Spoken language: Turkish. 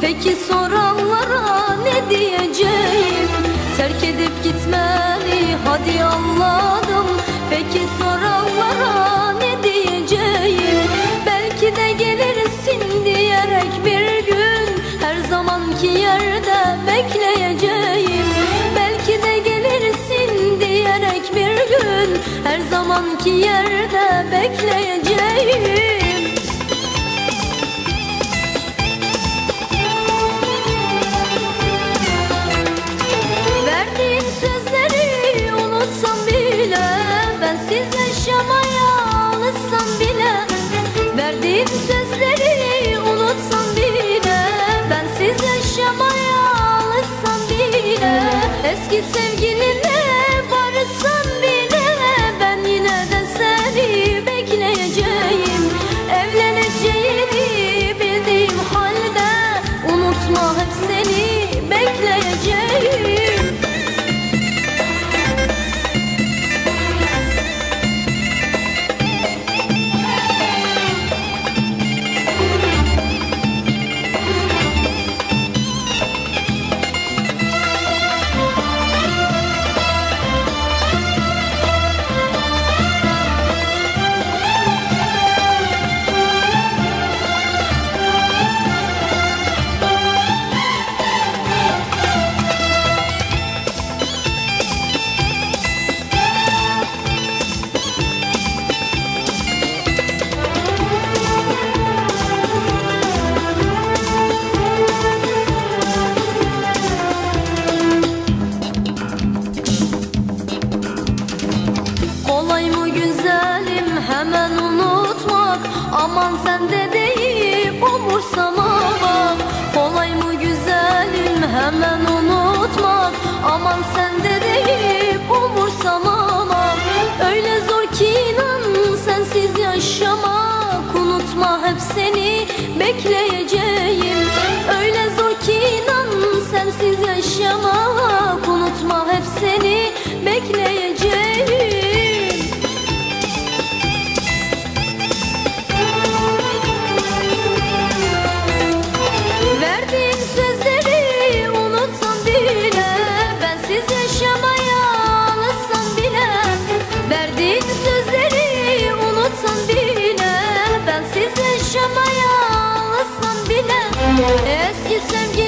Peki soranlara ne diyeceğim? Terk edip gitmeni hadi anladım Peki soranlara ne diyeceğim? Belki de gelirsin diyerek bir gün Her zamanki yerde bekleyeceğim. Belki de gelirsin diyerek bir gün Her zamanki yerde bekleyeceğim Sözleri unutsam bile Bensiz yaşamaya alışsam bile Eski sevgilinle Aman sen de deyip umursamamak Kolay mı güzelim hemen unutmak Aman sen de deyip umursamamak Öyle zor ki inan sensiz yaşamak Unutma hep seni bekleyeceğim bile Bensiz